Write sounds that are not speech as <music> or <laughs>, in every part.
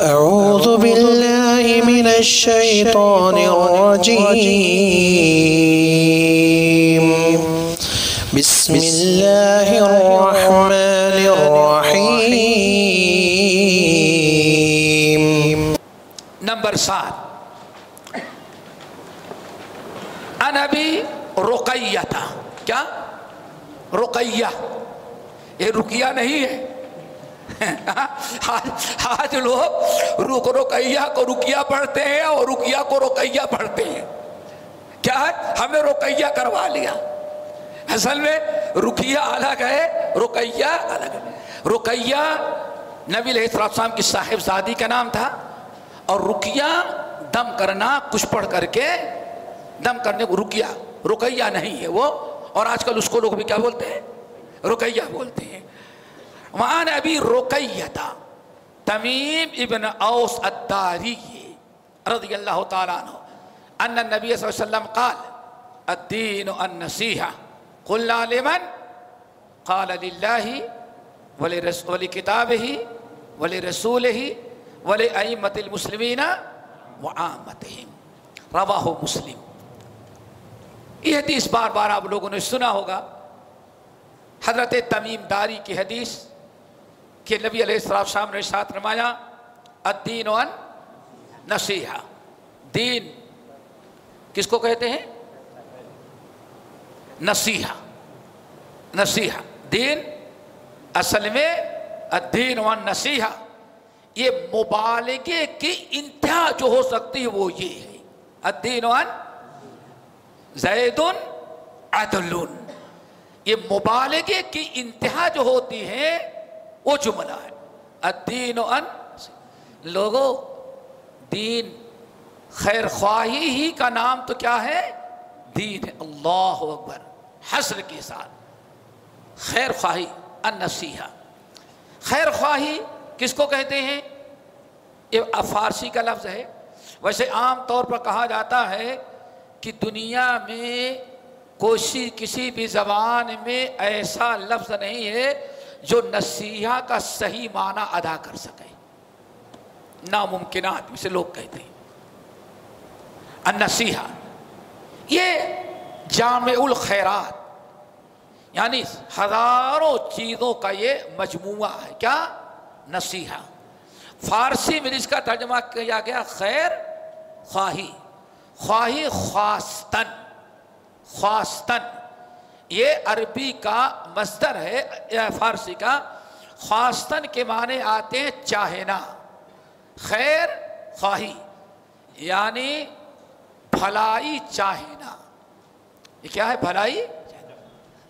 أعوذ بالله من الشيطان الرجيم. بسم الله الرحمن الرحيم. نمبر سات انبی رقیہ تھا کیا رقیہ یہ رقیہ نہیں ہے آج <laughs> آج لوگ رک رقیہ کو رقیہ پڑھتے ہیں اور رقیہ کو رقیہ پڑھتے ہیں۔ کیا ہے؟ ہمیں رقیہ کروا لیا۔ اصل میں رقیہ الگ ہے رقیہ الگ ہے۔ رقیہ نبی علیہ السلام کی صاحب زادی کا نام تھا۔ اور رقیہ دم کرنا، کچھ پڑھ کر کے دم کرنے کو رقیہ رقیہ نہیں ہے وہ۔ اور آج کل اس کو لوگ بھی کیا بولتے ہیں؟ رقیہ بولتے ہیں۔ وہاں ابھی رقیہ تھا تمیم ابن اوس الداری رضی اللہ تعالیٰ عنہ ان النبی صلی اللہ علیہ وسلم قال الدین النصیحہ قلنا لمن؟ قال للہ ولکتابہ ولرسولہ ولأئمة المسلمین وعامتہم رواہ مسلم. یہ حدیث بار بار آپ لوگوں نے سنا ہوگا۔ حضرت تمیم داری کی حدیث کہ نبی علیہ السلام نے ساتھ رمایا الدین و نصیحہ۔ دین کس کو کہتے ہیں؟ نصیحہ۔ نصیحہ۔ دین اصل میں الدین و نصیحہ۔ یہ مبالغے کی انتہا جو ہو سکتی ہے وہ یہ ہے۔ الدین و زید عدل یہ مبالغے کی انتہا جو ہوتی ہے وہ جملہ ہے الدین ان لوگوں دین خیر خواہی ہی کا نام تو کیا ہے؟ دین ہے۔ اللہ اکبر۔ حسر کے ساتھ۔ خیر خواہی، النصیحہ۔ خیر خواہی کس کو کہتے ہیں؟ یہ فارسی کا لفظ ہے۔ ویسے عام طور پر کہا جاتا ہے کہ دنیا میں کوئی کسی بھی زبان میں ایسا لفظ نہیں ہے جو نصیحہ کا صحیح معنی ادا کر سکے۔ ناممکنات اسے لوگ کہتے ہیں۔ النصیحہ، یہ جامع الخیرات یعنی ہزاروں چیزوں کا یہ مجموعہ ہے۔ کیا؟ نصیحہ۔ فارسی میں اس کا ترجمہ کیا گیا، خیر، خواہی۔ خواہی خواستن خواستن۔ یہ عربی کا مصدر ہے فارسی کا، خواستن کے معنی آتے ہیں چاہنا، خیر خواہی یعنی بھلائی چاہنا۔ یہ کیا ہے؟ بھلائی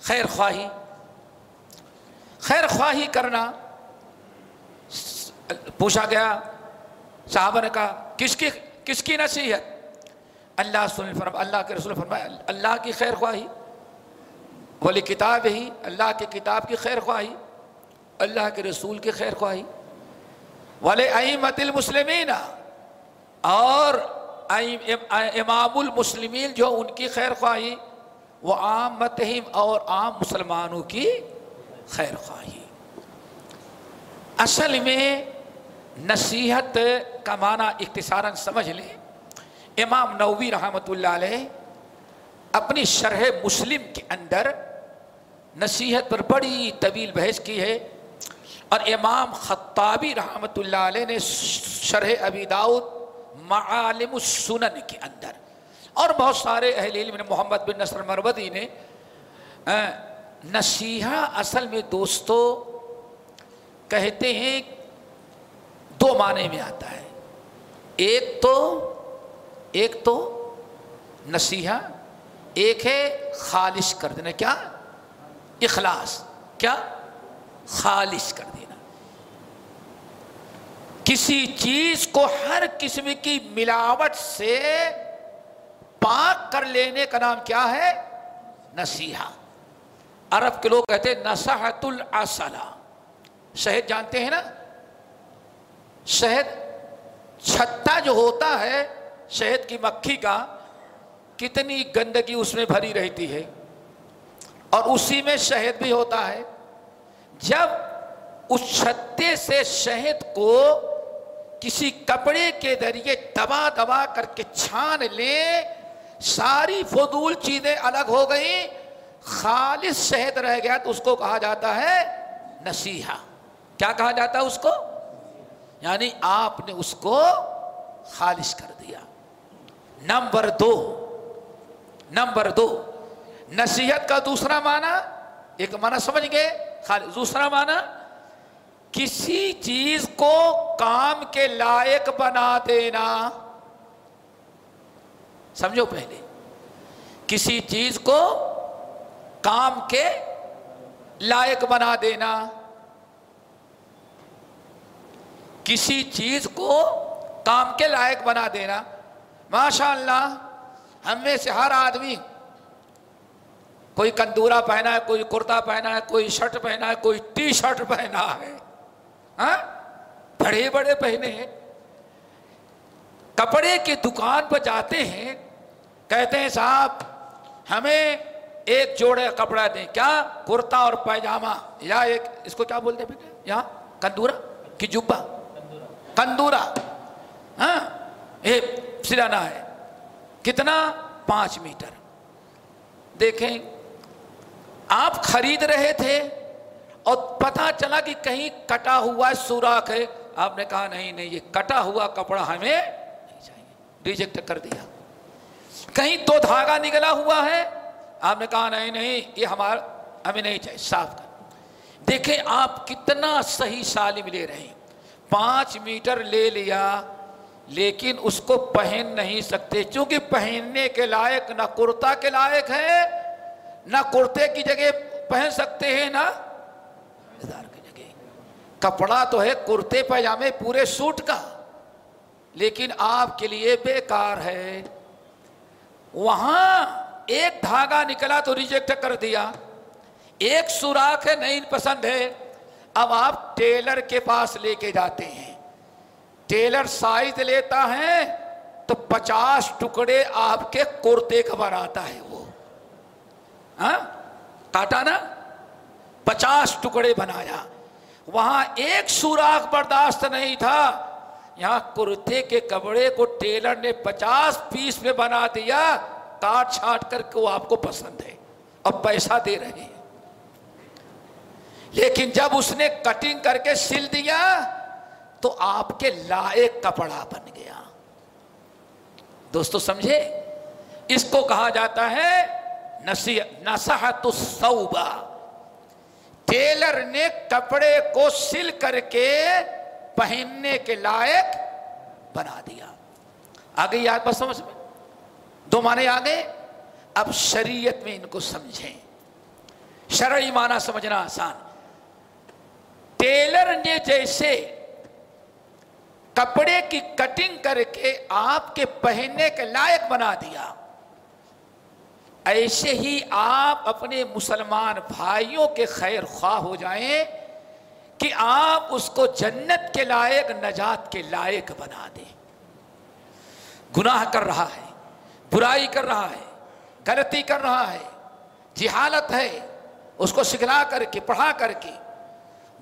خیر خواہی۔ خیر خواہی کرنا۔ پوچھا گیا، صحابہ نے کہا، کس کی کس کی نصیحت؟ اللہ سن فرم اللہ کے رسول فرمایا، اللہ کی خیر خواہی۔ ولی کتاب ہی، اللہ کی کتاب کی خیر خواہی، اللہ کے رسول کی خیر خواہی۔ ولی ائمت المسلمین، اور امام المسلمین جو ان کی خیر خواہی، وہ عام متہم اور عام مسلمانوں کی خیر خواہی۔ اصل میں نصیحت کا معنی اختصاراً سمجھ لیں۔ امام نووی رحمۃ اللہ علیہ اپنی شرح مسلم کے اندر نصیحت پر بڑی طویل بحث کی ہے۔ اور امام خطابی رحمۃ اللہ علیہ نے شرح ابی داؤد معالم السنن کے اندر۔ اور بہت سارے اہل علم نے، محمد بن نصر مرودی نے نصیحہ اصل میں دوستو کہتے ہیں، دو معنی میں آتا ہے۔ ایک تو ایک تو نصیحہ، ایک ہے خالص کر دینا۔ کیا؟ اخلاص، کیا؟ خالص کر دینا۔ کسی چیز کو ہر قسم کی ملاوٹ سے پاک کر لینے کا نام کیا ہے؟ نصیحہ۔ عرب کے لوگ کہتے ہیں نصحت الاصلہ شہد جانتے ہیں نا؟ شہد چھتا جو ہوتا ہے، شہد کی مکھی کا، کتنی گندگی اس میں بھری رہتی ہے۔ اور اسی میں شہد بھی ہوتا ہے۔ جب اس چھتے سے شہد کو کسی کپڑے کے ذریعے دبا دبا کر کے چھان لیں ساری فضول چیزیں الگ ہو گئی خالص شہد رہ گیا تو اس کو کہا جاتا ہے نصیحہ۔ کیا کہا جاتا ہے اس کو؟ یعنی آپ نے اس کو خالص کر دیا۔ نمبر دو نمبر دو۔ نصیحت کا دوسرا معنی، ایک معنی سمجھ گئے؟ خالص دوسرا معنی، کسی چیز کو کام کے لائق بنا دینا۔ سمجھو پہلے، کسی چیز کو کام کے لائق بنا دینا۔ کسی چیز کو کام کے لائق بنا دینا۔ ماشاء اللہ ہم میں سے ہر آدمی کوئی کندورا پہنا ہے، کوئی کرتا پہنا ہے، کوئی شرٹ پہنا ہے، کوئی ٹی شرٹ پہنا ہے۔ ہاں؟ بڑے بڑے پہنے ہیں۔ کپڑے کی دکان پر جاتے ہیں، کہتے ہیں، صاحب، ہمیں ایک جوڑے کپڑا دیں۔ کیا؟ کرتا اور پیجامہ یا ایک، اس کو کیا بولتے ہیں یہاں کندورا کی جبا کندورا ہاں؟ یہ سلانا ہے۔ کتنا؟ پانچ میٹر۔ دیکھیں آپ خرید رہے تھے اور پتا چلا کہ کہیں کٹا ہوا سوراخ ہے۔ آپ نے کہا، نہیں نہیں، یہ کٹا ہوا کپڑا ہمیں نہیں چاہیے ریجیکٹ کر دیا۔ کہیں تو دھاگا نکلا ہوا ہے۔ آپ نے کہا، نہیں نہیں، یہ ہمارا ہمیں نہیں چاہیے، صاف کر۔ دیکھیں، آپ کتنا صحیح سالم لے رہے ہیں۔ پانچ میٹر لے لیا، لیکن اس کو پہن نہیں سکتے۔ چونکہ پہننے کے لائق، نہ کرتا کے لائق ہے نہ کرتے کی جگہ پہن سکتے ہیں، نہ کی جگہ۔ کپڑا تو ہے کرتے پاجامے پورے سوٹ کا، لیکن آپ کے لیے بیکار ہے۔ وہاں ایک دھاگا نکلا تو ریجیکٹ کر دیا۔ ایک سوراخ ہے، نہیں پسند ہے۔ اب آپ ٹیلر کے پاس لے کے جاتے ہیں۔ ٹیلر سائز لیتا ہے تو پچاس ٹکڑے آپ کے کرتے کا بناتا ہے۔ وہ ہاں؟ کاٹا نا پچاس ٹکڑے بنایا۔ وہاں ایک سوراخ برداشت نہیں تھا۔ یہاں کرتے کے کپڑے کو ٹیلر نے پچاس پیس میں بنا دیا۔ کاٹ چھاٹ کر کے وہ آپ کو پسند ہے۔ اب پیسہ دے رہے ہیں۔ لیکن جب اس نے کٹنگ کر کے سل دیا تو آپ کے لائق کپڑا بن گیا۔ دوستو، سمجھے؟ اس کو کہا جاتا ہے نصحت الصوبہ ٹیلر نے کپڑے کو سل کر کے پہننے کے لائق بنا دیا۔ آگے یاد بس سمجھ میں؟ دو معنی آگے اب شریعت میں ان کو سمجھیں۔ شرعی معنی سمجھنا آسان۔ ٹیلر نے جیسے کپڑے کی کٹنگ کر کے آپ کے پہننے کے لائق بنا دیا۔ ایسے ہی آپ اپنے مسلمان بھائیوں کے خیر خواہ ہو جائیں کہ آپ اس کو جنت کے لائق، نجات کے لائق بنا دیں۔ گناہ کر رہا ہے، برائی کر رہا ہے، غلطی کر رہا ہے، جہالت ہے، اس کو سکھلا کر کے، پڑھا کر کے،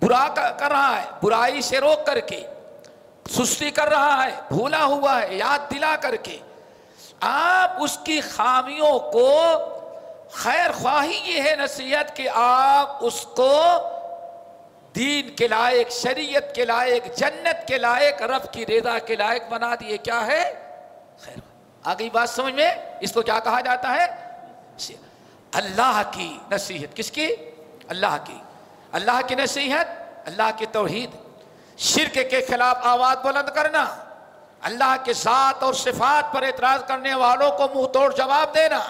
برا کر رہا ہے، برائی سے روک کر کے، سستی کر رہا ہے، بھولا ہوا ہے، یاد دلا کر کے۔ آپ اس کی خامیوں کو خیر خواہی یہ ہے نصیحت کہ آپ اس کو دین کے لائق، شریعت کے لائق، جنت کے لائق، رب کی ریدا کے لائق بنا دیے۔ کیا ہے؟ خیر۔ آگے بات سمجھ میں؟ اس کو کیا کہا جاتا ہے؟ اللہ کی نصیحت۔ کس کی؟ اللہ کی۔ اللہ کی نصیحت، اللہ کی توحید۔ شرک کے خلاف آواز بلند کرنا۔ اللہ کے ذات اور صفات پر اعتراض کرنے والوں کو منہ توڑ جواب دینا،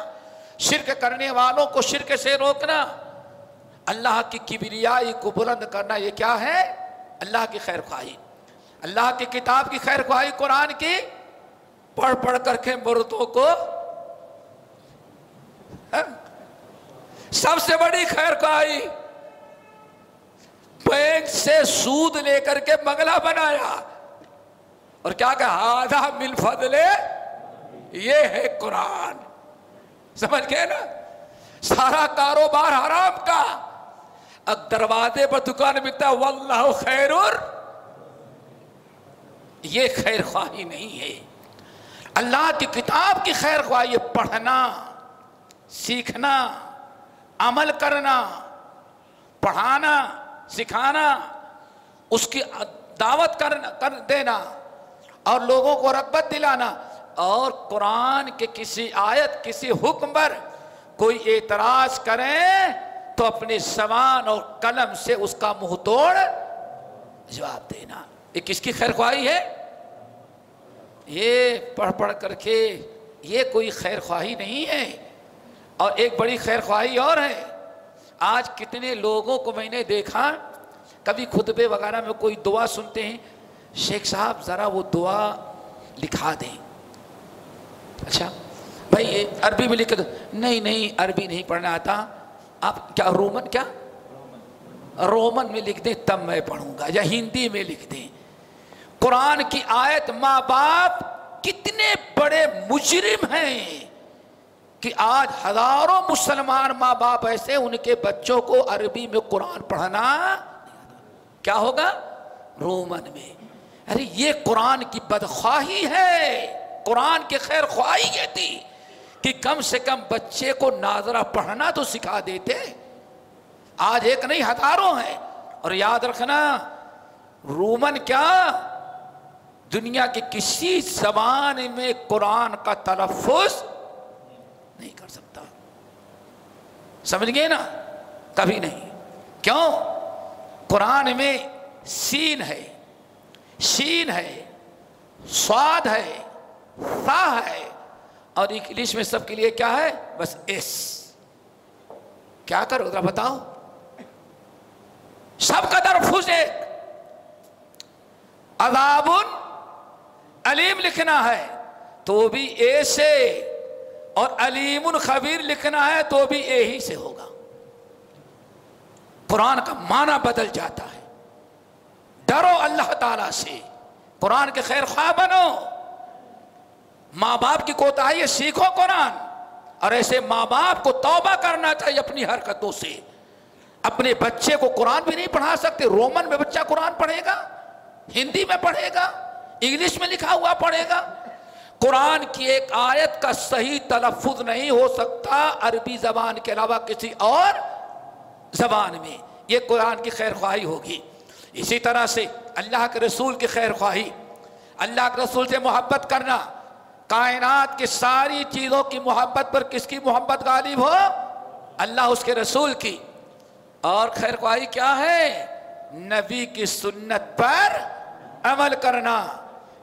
شرک کرنے والوں کو شرک سے روکنا، اللہ کی کبریائی کو بلند کرنا، یہ کیا ہے؟ اللہ کی خیر خواہی۔ اللہ کی کتاب کی خیر خواہی قرآن کی پڑھ پڑھ کر کے مردوں کو ہاں، سب سے بڑی خیر خواہی۔ بینک سے سود لے کر کے بنگلہ بنایا۔ اور کیا کہ آدھا مل فضلے یہ ہے قرآن. سمجھ گئے نا؟ سارا کاروبار حرام کا۔ اب دروازے پر دکان ملتا واللہ خیر یہ خیر خواہی نہیں ہے۔ اللہ کی کتاب کی خیر خواہی یہ پڑھنا، سیکھنا، عمل کرنا، پڑھانا، سکھانا، اس کی دعوت کرنا، کر دینا۔ اور لوگوں کو رغبت دلانا۔ اور قرآن کے کسی آیت، کسی حکم پر کوئی اعتراض کریں تو اپنے زبان اور قلم سے اس کا منہ توڑ۔ جواب دینا۔ یہ کس کی خیر خواہی ہے؟ یہ پڑھ پڑھ کر کے یہ کوئی خیر خواہی نہیں ہے۔ اور ایک بڑی خیر خواہی اور ہے۔ آج کتنے لوگوں کو میں نے دیکھا، کبھی خطبے وغیرہ میں کوئی دعا سنتے ہیں شیخ صاحب ذرا وہ دعا لکھا دیں۔ اچھا؟ بھائی عربی میں لکھ نہیں نہیں، عربی نہیں پڑھنا آتا۔ آپ کیا رومن کیا؟ رومن میں لکھ دیں، تب میں پڑھوں گا، یا ہندی میں لکھ دیں۔ قرآن کی آیت ماں باپ کتنے بڑے مجرم ہیں کہ آج ہزاروں مسلمان ماں باپ ایسے ان کے بچوں کو عربی میں قرآن پڑھنا کیا ہوگا؟ رومن میں۔ ارے یہ قرآن کی بدخواہی ہے۔ قرآن کی خیر خواہی یہ تھی کہ کم سے کم بچے کو ناظرہ پڑھنا تو سکھا دیتے۔ آج ایک نہیں، ہزاروں ہیں۔ اور یاد رکھنا، رومن کیا؟ دنیا کے کسی زبان میں قرآن کا تلفظ نہیں کر سکتا۔ سمجھ گئے نا؟ کبھی نہیں۔ کیوں؟ قرآن میں سین ہے۔ شین ہے، سواد ہے فا ہے، اور انگلش میں سب کے لیے کیا ہے؟ بس ایس کیا کرو؟ ذرا بتاؤ۔ سب کا درفوز ایک۔ عذاب علیم لکھنا ہے، تو بھی اے سے۔ اور علیم خبیر لکھنا ہے، تو بھی اے ہی سے ہوگا۔ قرآن کا معنی بدل جاتا ہے۔ ڈرو اللہ تعالی سے۔ قرآن کے خیر خواہ بنو۔ ماں باپ کی کوتا سیکھو قرآن۔ اور ایسے ماں باپ کو توبہ کرنا چاہیے اپنی حرکتوں سے۔ اپنے بچے کو قرآن بھی نہیں پڑھا سکتے۔ رومن میں بچہ قرآن پڑھے گا، ہندی میں پڑھے گا، انگلش میں لکھا ہوا پڑھے گا۔ قرآن کی ایک آیت کا صحیح تلفظ نہیں ہو سکتا عربی زبان کے علاوہ کسی اور زبان میں۔ یہ قرآن کی خیر خواہی ہوگی۔ اسی طرح سے اللہ کے رسول کی خیر خواہی، اللہ کے رسول سے محبت کرنا، کائنات کی ساری چیزوں کی محبت پر کس کی محبت غالب ہو؟ اللہ اس کے رسول کی۔ اور خیر خواہی کیا ہے؟ نبی کی سنت پر عمل کرنا۔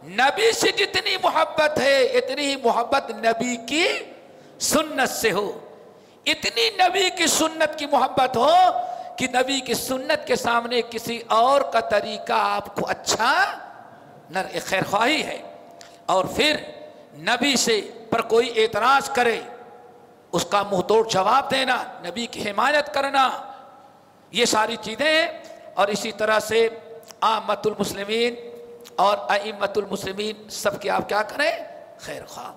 نبی سے جتنی محبت ہے، اتنی ہی محبت نبی کی سنت سے ہو۔ اتنی نبی کی سنت کی محبت ہو کہ نبی کی سنت کے سامنے کسی اور کا طریقہ آپ کو اچھا نہ خیر خواہی ہے۔ اور پھر نبی سے پر کوئی اعتراض کرے، اس کا منہ توڑ جواب دینا، نبی کی حمایت کرنا، یہ ساری چیزیں ہیں۔ اور اسی طرح سے آمت المسلمین اور ائمت المسلمین سب کے آپ کیا کریں؟ خیر خواہ۔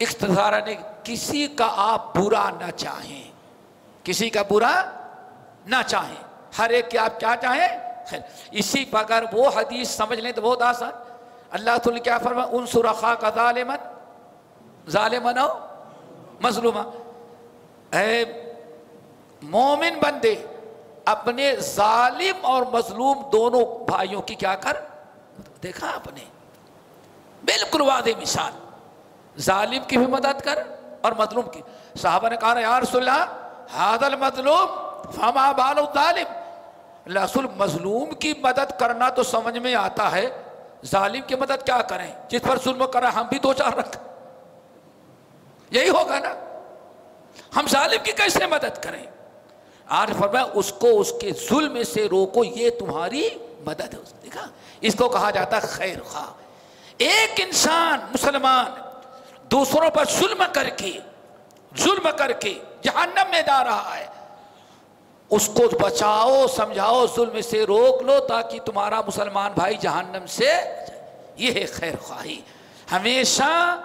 اختصار نے کسی کا آپ برا نہ چاہیں۔ کسی کا برا نہ چاہیں۔ ہر ایک کے آپ کیا چاہیں؟ خیر۔ اسی پر اگر وہ حدیث سمجھ لیں تو بہت آسان۔ اللہ تعالی کیا فرما ان سرخا کا ظالمن۔ ظالمن ہو؟ مظلومہ۔ اے مومن بندے، اپنے ظالم اور مظلوم دونوں بھائیوں کی کیا کر؟ دیکھا آپ نے؟ بالکل واضح مثال۔ ظالم کی بھی مدد کر اور مظلوم کی۔ صحابہ نے کہا، یا رسول اللہ حاضل مظلوم فما بال ظالم رسول مظلوم کی مدد کرنا تو سمجھ میں آتا ہے۔ ظالم کی مدد کیا کریں؟ جس پر ظلم کریں ہم بھی دو چار رکھ۔ یہی ہوگا نا۔ ہم ظالم کی کیسے مدد کریں؟ آج فرمایا، اس کو اس کے ظلم سے روکو، یہ تمہاری مدد ہے۔ اس دیکھا، اس کو کہا جاتا ہے خیر خواہ۔ ایک انسان مسلمان دوسروں پر ظلم کر کے، ظلم کر کے جہنم میں جا رہا ہے۔ اس کو بچاؤ، سمجھاؤ، ظلم سے روک لو تاکہ تمہارا مسلمان بھائی جہنم سے یہ ہے خیر خواہی۔ ہمیشہ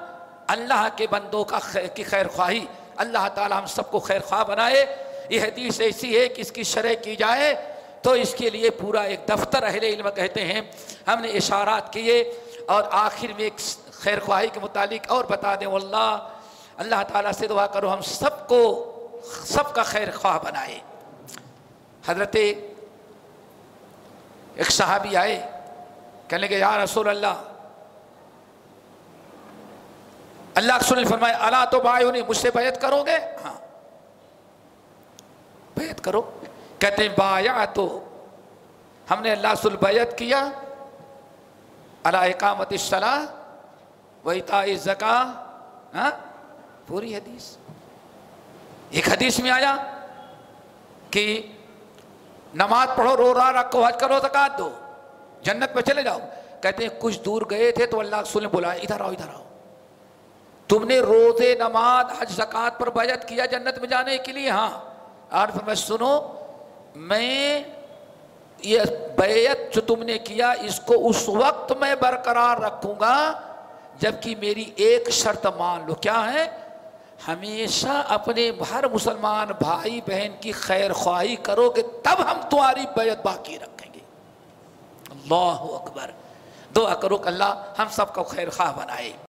اللہ کے بندوں کا خیر کی خیر خواہی۔ اللہ تعالی ہم سب کو خیر خواہ بنائے۔ یہ حدیث ایسی ہے کہ اس کی شرح کی جائے تو اس کے لیے پورا ایک دفتر اہل علم کہتے ہیں۔ ہم نے اشارات کیے اور آخر میں ایک خیر خواہی کے متعلق اور بتا دیں۔ اللہ اللہ تعالیٰ سے دعا کرو ہم سب کو سب کا خیر خواہ بنائے۔ حضرت ایک صحابی آئے، کہنے لگے، یا رسول اللہ اللہ سن فرمائے اللہ تو بھائی نہیں مجھ سے بیعت کرو گے؟ ہاں۔ بیعت کرو؟ کہتے ہیں بایا تو ہم نے اللہ سل بیعت کیا اللہ اقامت الصلاح و اطاع زکا ہاں۔ پوری حدیث۔ ایک حدیث میں آیا کہ نماز پڑھو، رو را رکھو حج کرو زکات دو۔ جنت میں چلے جاؤ۔ کہتے ہیں، کچھ دور گئے تھے تو اللہ رسول نے بلایا، ادھر آؤ ادھر آؤ۔ تم نے روزے، نماز، حج زکات پر بیعت کیا جنت میں جانے کے لیے؟ ہاں۔ اور پھر میں سنو، میں یہ بیعت جو تم نے کیا، اس کو اس وقت میں برقرار رکھوں گا جبکہ میری ایک شرط مان لو۔ کیا ہے؟ ہمیشہ اپنے ہر مسلمان بھائی بہن کی خیر خواہی کرو گے تب ہم تمہاری بیعت باقی رکھیں گے۔ اللہ اکبر۔ دعا کرو کہ اللہ ہم سب کو خیر خواہ بنائے۔